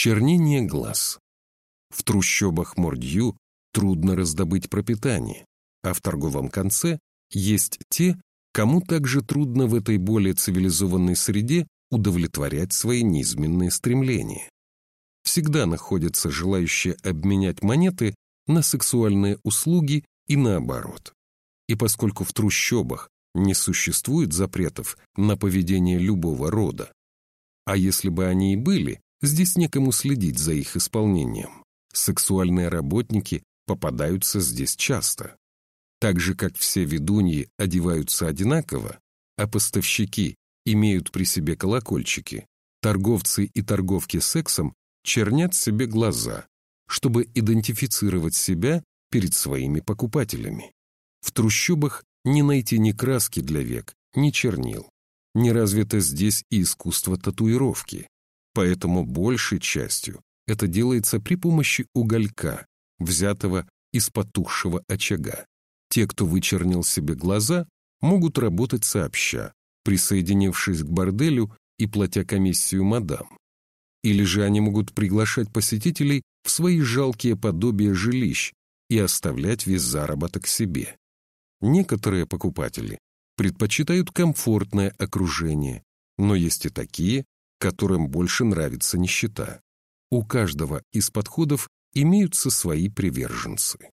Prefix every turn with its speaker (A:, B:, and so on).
A: Чернение глаз. В трущобах Мордью трудно раздобыть пропитание, а в торговом конце есть те, кому также трудно в этой более цивилизованной среде удовлетворять свои низменные стремления. Всегда находятся желающие обменять монеты на сексуальные услуги и наоборот. И поскольку в трущобах не существует запретов на поведение любого рода, а если бы они и были, здесь некому следить за их исполнением. Сексуальные работники попадаются здесь часто. Так же, как все ведуньи одеваются одинаково, а поставщики имеют при себе колокольчики, торговцы и торговки сексом чернят себе глаза, чтобы идентифицировать себя перед своими покупателями. В трущобах не найти ни краски для век, ни чернил. Не развито здесь и искусство татуировки, поэтому большей частью это делается при помощи уголька, взятого из потухшего очага. Те, кто вычернил себе глаза, могут работать сообща, присоединившись к борделю и платя комиссию мадам. Или же они могут приглашать посетителей в свои жалкие подобия жилищ и оставлять весь заработок себе. Некоторые покупатели предпочитают комфортное окружение, но есть и такие, которым больше нравится нищета. У каждого из подходов имеются свои приверженцы.